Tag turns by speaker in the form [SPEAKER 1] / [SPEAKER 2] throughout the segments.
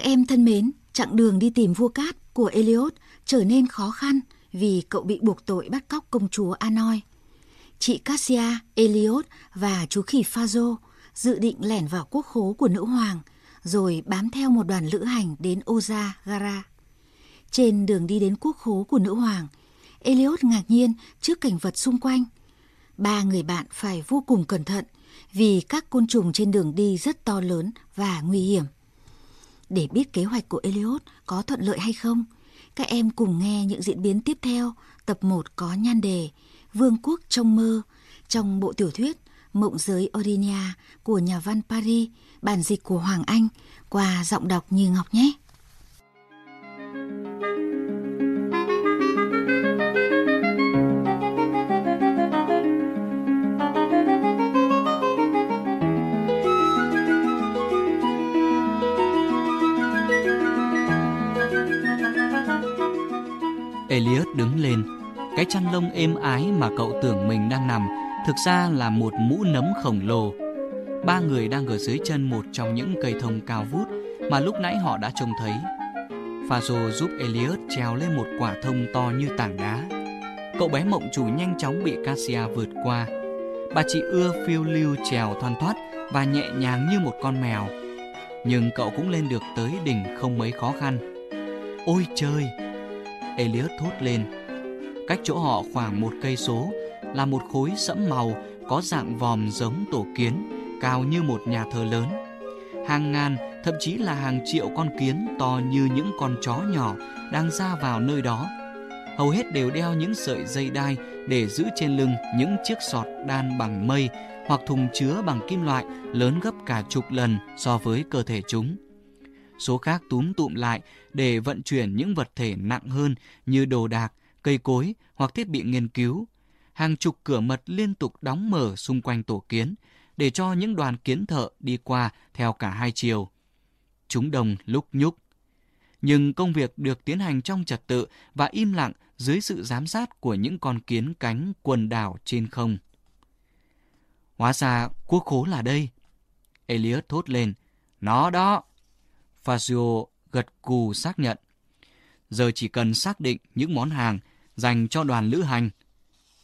[SPEAKER 1] Các em thân mến, chặng đường đi tìm vua cát của Eliot trở nên khó khăn vì cậu bị buộc tội bắt cóc công chúa Anoi. Chị Cassia, Eliot và chú khỉ Phazo dự định lẻn vào quốc khố của nữ hoàng, rồi bám theo một đoàn lữ hành đến Oza Gara. Trên đường đi đến quốc khố của nữ hoàng, Eliot ngạc nhiên trước cảnh vật xung quanh. Ba người bạn phải vô cùng cẩn thận vì các côn trùng trên đường đi rất to lớn và nguy hiểm. Để biết kế hoạch của Eliot có thuận lợi hay không, các em cùng nghe những diễn biến tiếp theo. Tập 1 có nhan đề Vương quốc trong mơ. Trong bộ tiểu thuyết Mộng giới Orinia của nhà văn Paris, bản dịch của Hoàng Anh qua giọng đọc Như Ngọc nhé.
[SPEAKER 2] Êm ái mà cậu tưởng mình đang nằm, thực ra là một mũ nấm khổng lồ. Ba người đang ở dưới chân một trong những cây thông cao vút mà lúc nãy họ đã trông thấy. Fazo giúp Elliot trèo lên một quả thông to như tảng đá. Cậu bé mộng chủ nhanh chóng bị Cassia vượt qua. Bà chị ưa phiêu lưu trèo thoăn thoát và nhẹ nhàng như một con mèo. Nhưng cậu cũng lên được tới đỉnh không mấy khó khăn. Ôi trời! Elliot thốt lên. Cách chỗ họ khoảng một cây số là một khối sẫm màu có dạng vòm giống tổ kiến, cao như một nhà thờ lớn. Hàng ngàn, thậm chí là hàng triệu con kiến to như những con chó nhỏ đang ra vào nơi đó. Hầu hết đều đeo những sợi dây đai để giữ trên lưng những chiếc sọt đan bằng mây hoặc thùng chứa bằng kim loại lớn gấp cả chục lần so với cơ thể chúng số khác túm tụm lại để vận chuyển những vật thể nặng hơn như đồ đạc, cây cối hoặc thiết bị nghiên cứu. Hàng chục cửa mật liên tục đóng mở xung quanh tổ kiến để cho những đoàn kiến thợ đi qua theo cả hai chiều. Chúng đồng lúc nhúc. Nhưng công việc được tiến hành trong trật tự và im lặng dưới sự giám sát của những con kiến cánh quần đảo trên không. Hóa ra quốc khố là đây. Elliot thốt lên. Nó đó! Fazio gật cù xác nhận. Giờ chỉ cần xác định những món hàng dành cho đoàn lữ hành.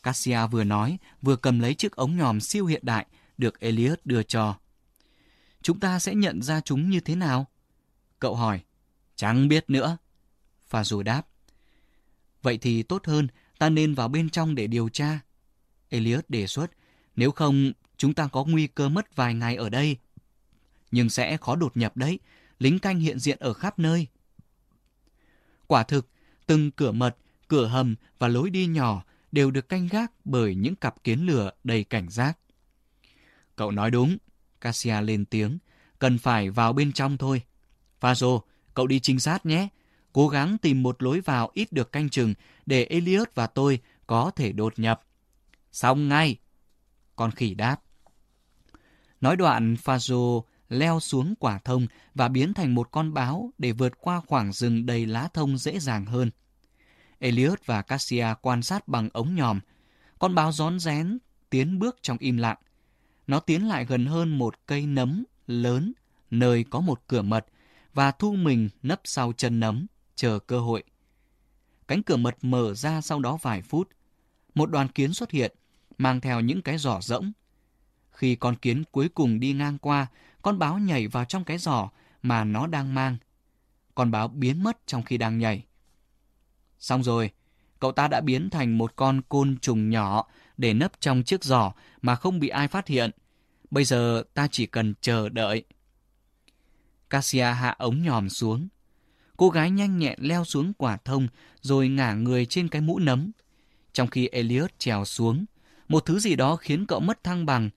[SPEAKER 2] Cassia vừa nói, vừa cầm lấy chiếc ống nhòm siêu hiện đại được Elliot đưa cho. Chúng ta sẽ nhận ra chúng như thế nào? Cậu hỏi. Chẳng biết nữa. Fazio đáp. Vậy thì tốt hơn, ta nên vào bên trong để điều tra. Elliot đề xuất, nếu không chúng ta có nguy cơ mất vài ngày ở đây. Nhưng sẽ khó đột nhập đấy, lính canh hiện diện ở khắp nơi. Quả thực, từng cửa mật, cửa hầm và lối đi nhỏ đều được canh gác bởi những cặp kiến lửa đầy cảnh giác. Cậu nói đúng, Cassia lên tiếng, cần phải vào bên trong thôi. Fazo, cậu đi trinh sát nhé, cố gắng tìm một lối vào ít được canh chừng để Elliot và tôi có thể đột nhập. Xong ngay! Con khỉ đáp. Nói đoạn, Fazo leo xuống quả thông và biến thành một con báo để vượt qua khoảng rừng đầy lá thông dễ dàng hơn. Elliot và Cassia quan sát bằng ống nhòm. Con báo rón rén, tiến bước trong im lặng. Nó tiến lại gần hơn một cây nấm lớn, nơi có một cửa mật, và thu mình nấp sau chân nấm, chờ cơ hội. Cánh cửa mật mở ra sau đó vài phút. Một đoàn kiến xuất hiện, mang theo những cái giỏ rỗng. Khi con kiến cuối cùng đi ngang qua, con báo nhảy vào trong cái giỏ mà nó đang mang. Con báo biến mất trong khi đang nhảy. Xong rồi, cậu ta đã biến thành một con côn trùng nhỏ để nấp trong chiếc giỏ mà không bị ai phát hiện. Bây giờ ta chỉ cần chờ đợi. Cassia hạ ống nhòm xuống. Cô gái nhanh nhẹn leo xuống quả thông rồi ngả người trên cái mũ nấm. Trong khi Elliot trèo xuống, một thứ gì đó khiến cậu mất thăng bằng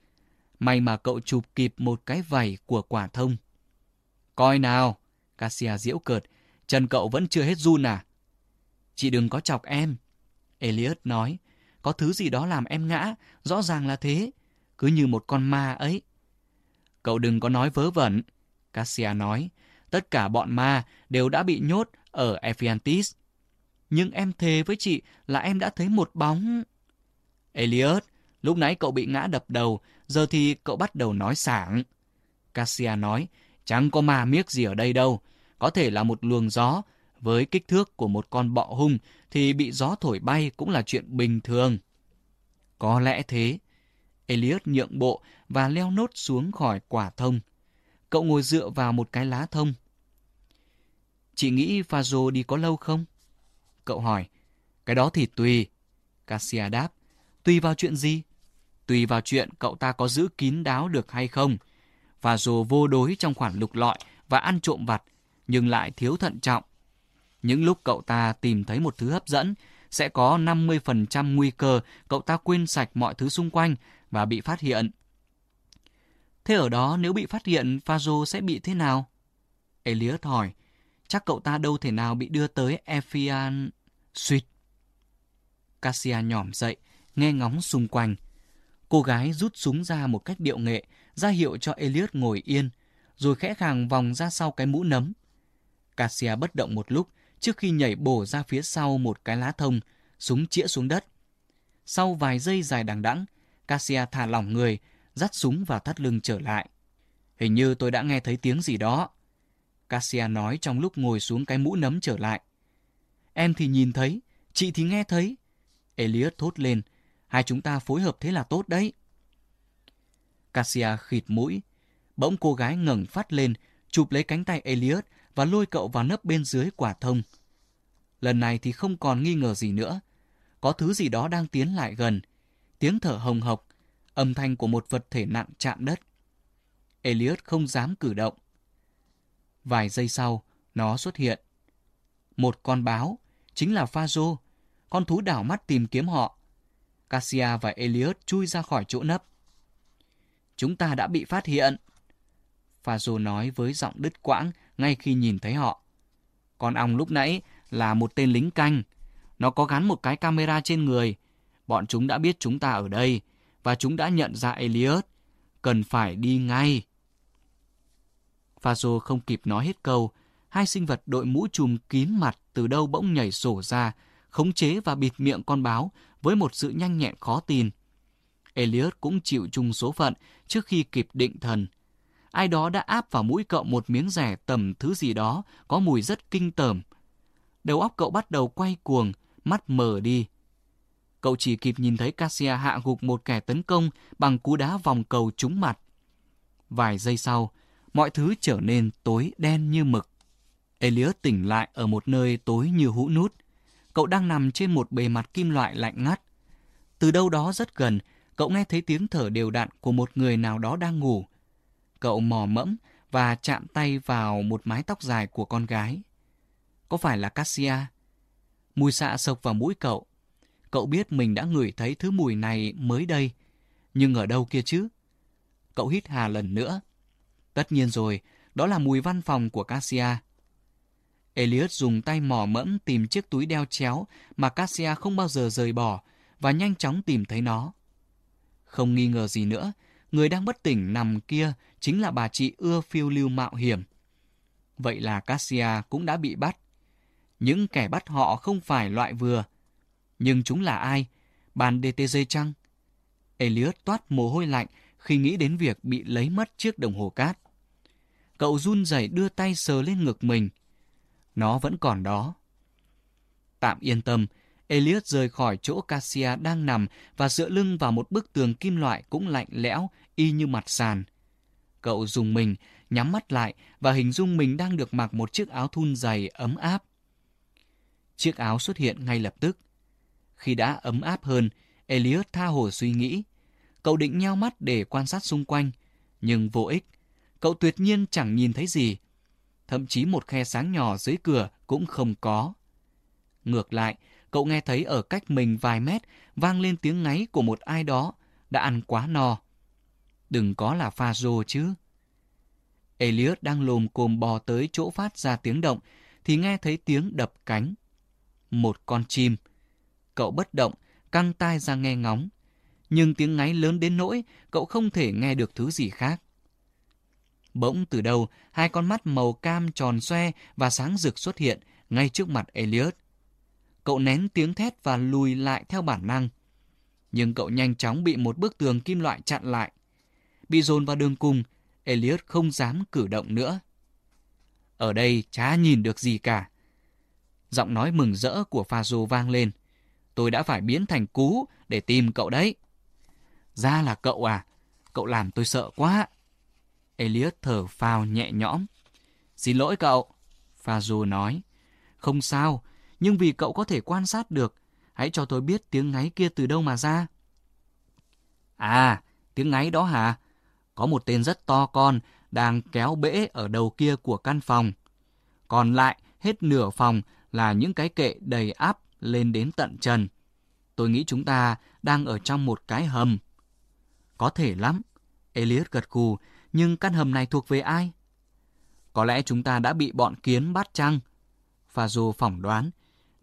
[SPEAKER 2] May mà cậu chụp kịp một cái vảy của quả thông. Coi nào, Cassia diễu cợt, chân cậu vẫn chưa hết run à? Chị đừng có chọc em. Elliot nói, có thứ gì đó làm em ngã, rõ ràng là thế, cứ như một con ma ấy. Cậu đừng có nói vớ vẩn, Cassia nói, tất cả bọn ma đều đã bị nhốt ở Ephiantis. Nhưng em thề với chị là em đã thấy một bóng... Elliot, lúc nãy cậu bị ngã đập đầu Giờ thì cậu bắt đầu nói sảng. Cassia nói, chẳng có ma miếc gì ở đây đâu. Có thể là một luồng gió, với kích thước của một con bọ hung thì bị gió thổi bay cũng là chuyện bình thường. Có lẽ thế. Elliot nhượng bộ và leo nốt xuống khỏi quả thông. Cậu ngồi dựa vào một cái lá thông. Chị nghĩ Fazo đi có lâu không? Cậu hỏi. Cái đó thì tùy. Cassia đáp. Tùy vào chuyện gì? Tùy vào chuyện cậu ta có giữ kín đáo được hay không. Fazo vô đối trong khoản lục lọi và ăn trộm vặt, nhưng lại thiếu thận trọng. Những lúc cậu ta tìm thấy một thứ hấp dẫn, sẽ có 50% nguy cơ cậu ta quên sạch mọi thứ xung quanh và bị phát hiện. Thế ở đó nếu bị phát hiện, Fazo sẽ bị thế nào? Elias hỏi. Chắc cậu ta đâu thể nào bị đưa tới Ephian... Suýt. Cassia nhỏm dậy, nghe ngóng xung quanh. Cô gái rút súng ra một cách điệu nghệ, ra hiệu cho Elliot ngồi yên, rồi khẽ khàng vòng ra sau cái mũ nấm. Cassia bất động một lúc, trước khi nhảy bổ ra phía sau một cái lá thông, súng chĩa xuống đất. Sau vài giây dài đằng đẵng, Cassia thả lỏng người, dắt súng vào thắt lưng trở lại. Hình như tôi đã nghe thấy tiếng gì đó. Cassia nói trong lúc ngồi xuống cái mũ nấm trở lại. Em thì nhìn thấy, chị thì nghe thấy. Elliot thốt lên, hai chúng ta phối hợp thế là tốt đấy. Cassia khịt mũi. Bỗng cô gái ngẩng phát lên, chụp lấy cánh tay Elliot và lôi cậu vào nấp bên dưới quả thông. Lần này thì không còn nghi ngờ gì nữa. Có thứ gì đó đang tiến lại gần. Tiếng thở hồng hộc, âm thanh của một vật thể nặng chạm đất. Elliot không dám cử động. Vài giây sau, nó xuất hiện. Một con báo, chính là Phazo, con thú đảo mắt tìm kiếm họ. Cassia và Elliot chui ra khỏi chỗ nấp. Chúng ta đã bị phát hiện. Phazo nói với giọng đứt quãng ngay khi nhìn thấy họ. Con ong lúc nãy là một tên lính canh. Nó có gắn một cái camera trên người. Bọn chúng đã biết chúng ta ở đây và chúng đã nhận ra Elliot. Cần phải đi ngay. Faso không kịp nói hết câu. Hai sinh vật đội mũ trùm kín mặt từ đâu bỗng nhảy sổ ra, khống chế và bịt miệng con báo với một sự nhanh nhẹn khó tin. Elliot cũng chịu chung số phận trước khi kịp định thần ai đó đã áp vào mũi cậu một miếng rẻ tầm thứ gì đó có mùi rất kinh tởm. Đầu óc cậu bắt đầu quay cuồng, mắt mờ đi. Cậu chỉ kịp nhìn thấy Cassia hạ gục một kẻ tấn công bằng cú đá vòng cầu trúng mặt. Vài giây sau, mọi thứ trở nên tối đen như mực. Elliot tỉnh lại ở một nơi tối như hũ nút. Cậu đang nằm trên một bề mặt kim loại lạnh ngắt. Từ đâu đó rất gần, cậu nghe thấy tiếng thở đều đặn của một người nào đó đang ngủ. Cậu mò mẫm và chạm tay vào một mái tóc dài của con gái. Có phải là Cassia? Mùi xạ sộc vào mũi cậu. Cậu biết mình đã ngửi thấy thứ mùi này mới đây. Nhưng ở đâu kia chứ? Cậu hít hà lần nữa. Tất nhiên rồi, đó là mùi văn phòng của Cassia. Elliot dùng tay mò mẫm tìm chiếc túi đeo chéo mà Cassia không bao giờ rời bỏ và nhanh chóng tìm thấy nó. Không nghi ngờ gì nữa, người đang bất tỉnh nằm kia chính là bà chị ưa phiêu lưu mạo hiểm. Vậy là Cassia cũng đã bị bắt. Những kẻ bắt họ không phải loại vừa. Nhưng chúng là ai? Bàn DTG chăng? Elliot toát mồ hôi lạnh khi nghĩ đến việc bị lấy mất chiếc đồng hồ cát. Cậu run rẩy đưa tay sờ lên ngực mình. Nó vẫn còn đó. Tạm yên tâm, Elliot rời khỏi chỗ Cassia đang nằm và dựa lưng vào một bức tường kim loại cũng lạnh lẽo, y như mặt sàn. Cậu dùng mình, nhắm mắt lại và hình dung mình đang được mặc một chiếc áo thun dày ấm áp. Chiếc áo xuất hiện ngay lập tức. Khi đã ấm áp hơn, Elliot tha hồ suy nghĩ. Cậu định nheo mắt để quan sát xung quanh, nhưng vô ích. Cậu tuyệt nhiên chẳng nhìn thấy gì. Thậm chí một khe sáng nhỏ dưới cửa cũng không có. Ngược lại, cậu nghe thấy ở cách mình vài mét vang lên tiếng ngáy của một ai đó đã ăn quá no. Đừng có là pha rô chứ. Elliot đang lồm cồm bò tới chỗ phát ra tiếng động thì nghe thấy tiếng đập cánh. Một con chim. Cậu bất động, căng tai ra nghe ngóng. Nhưng tiếng ngáy lớn đến nỗi cậu không thể nghe được thứ gì khác. Bỗng từ đầu, hai con mắt màu cam tròn xoe và sáng rực xuất hiện ngay trước mặt Elliot. Cậu nén tiếng thét và lùi lại theo bản năng. Nhưng cậu nhanh chóng bị một bức tường kim loại chặn lại. Bị dồn vào đường cùng, Elliot không dám cử động nữa. Ở đây chả nhìn được gì cả. Giọng nói mừng rỡ của Phazo vang lên. Tôi đã phải biến thành cú để tìm cậu đấy. Ra là cậu à? Cậu làm tôi sợ quá. Elliot thở phào nhẹ nhõm. Xin lỗi cậu. Phazo nói. Không sao, nhưng vì cậu có thể quan sát được, hãy cho tôi biết tiếng ngáy kia từ đâu mà ra. À, tiếng ngáy đó hả? Có một tên rất to con đang kéo bể ở đầu kia của căn phòng. Còn lại, hết nửa phòng là những cái kệ đầy áp lên đến tận trần. Tôi nghĩ chúng ta đang ở trong một cái hầm. Có thể lắm. Elliot gật cù nhưng căn hầm này thuộc về ai? Có lẽ chúng ta đã bị bọn kiến bắt chăng? dù phỏng đoán.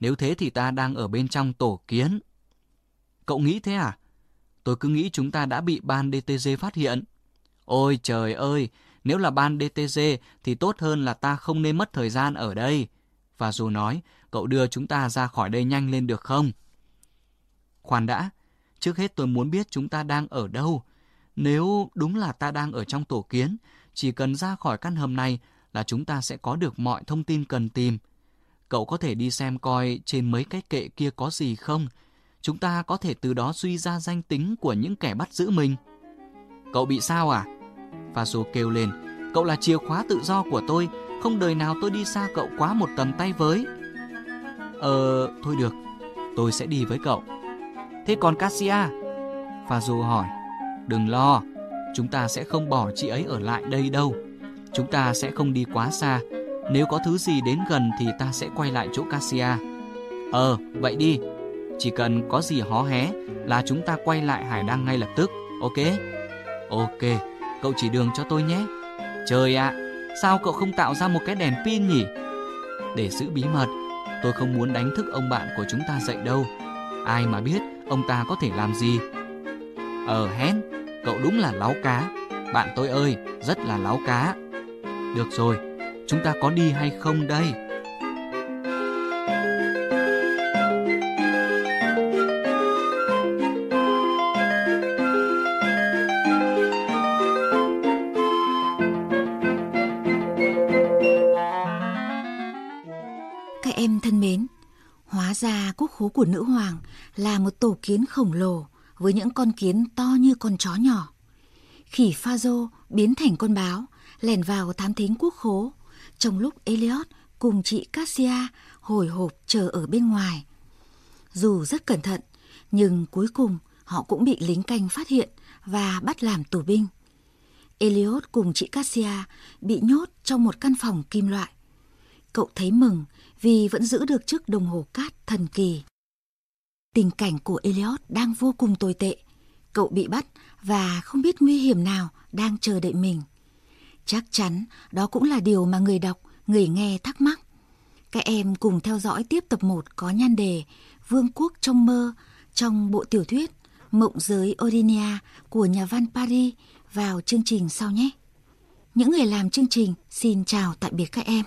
[SPEAKER 2] Nếu thế thì ta đang ở bên trong tổ kiến. Cậu nghĩ thế à? Tôi cứ nghĩ chúng ta đã bị ban DTG phát hiện. Ôi trời ơi, nếu là ban DTG thì tốt hơn là ta không nên mất thời gian ở đây. Và dù nói, cậu đưa chúng ta ra khỏi đây nhanh lên được không? Khoan đã, trước hết tôi muốn biết chúng ta đang ở đâu. Nếu đúng là ta đang ở trong tổ kiến, chỉ cần ra khỏi căn hầm này là chúng ta sẽ có được mọi thông tin cần tìm. Cậu có thể đi xem coi trên mấy cái kệ kia có gì không? Chúng ta có thể từ đó suy ra danh tính của những kẻ bắt giữ mình. Cậu bị sao à? Faso kêu lên. Cậu là chìa khóa tự do của tôi. Không đời nào tôi đi xa cậu quá một tầm tay với. Ờ, thôi được. Tôi sẽ đi với cậu. Thế còn Cassia? Faso hỏi. Đừng lo. Chúng ta sẽ không bỏ chị ấy ở lại đây đâu. Chúng ta sẽ không đi quá xa. Nếu có thứ gì đến gần thì ta sẽ quay lại chỗ Cassia. Ờ, vậy đi. Chỉ cần có gì hó hé là chúng ta quay lại hải đăng ngay lập tức, ok? Ok, cậu chỉ đường cho tôi nhé. Trời ạ, sao cậu không tạo ra một cái đèn pin nhỉ? Để giữ bí mật, tôi không muốn đánh thức ông bạn của chúng ta dậy đâu. Ai mà biết ông ta có thể làm gì? Ờ hén, cậu đúng là láo cá. Bạn tôi ơi, rất là láo cá. Được rồi, chúng ta có đi hay không đây?
[SPEAKER 1] Các em thân mến, hóa ra quốc khố của nữ hoàng là một tổ kiến khổng lồ với những con kiến to như con chó nhỏ. Khỉ Phazo biến thành con báo, lẻn vào thám thính quốc khố, trong lúc Elliot cùng chị Cassia hồi hộp chờ ở bên ngoài. Dù rất cẩn thận, nhưng cuối cùng họ cũng bị lính canh phát hiện và bắt làm tù binh. Elliot cùng chị Cassia bị nhốt trong một căn phòng kim loại. Cậu thấy mừng vì vẫn giữ được chiếc đồng hồ cát thần kỳ. Tình cảnh của Elliot đang vô cùng tồi tệ. Cậu bị bắt và không biết nguy hiểm nào đang chờ đợi mình. Chắc chắn đó cũng là điều mà người đọc, người nghe thắc mắc. Các em cùng theo dõi tiếp tập 1 có nhan đề Vương quốc trong mơ trong bộ tiểu thuyết Mộng giới Orinia của nhà văn Paris vào chương trình sau nhé. Những người làm chương trình xin chào tạm biệt các em.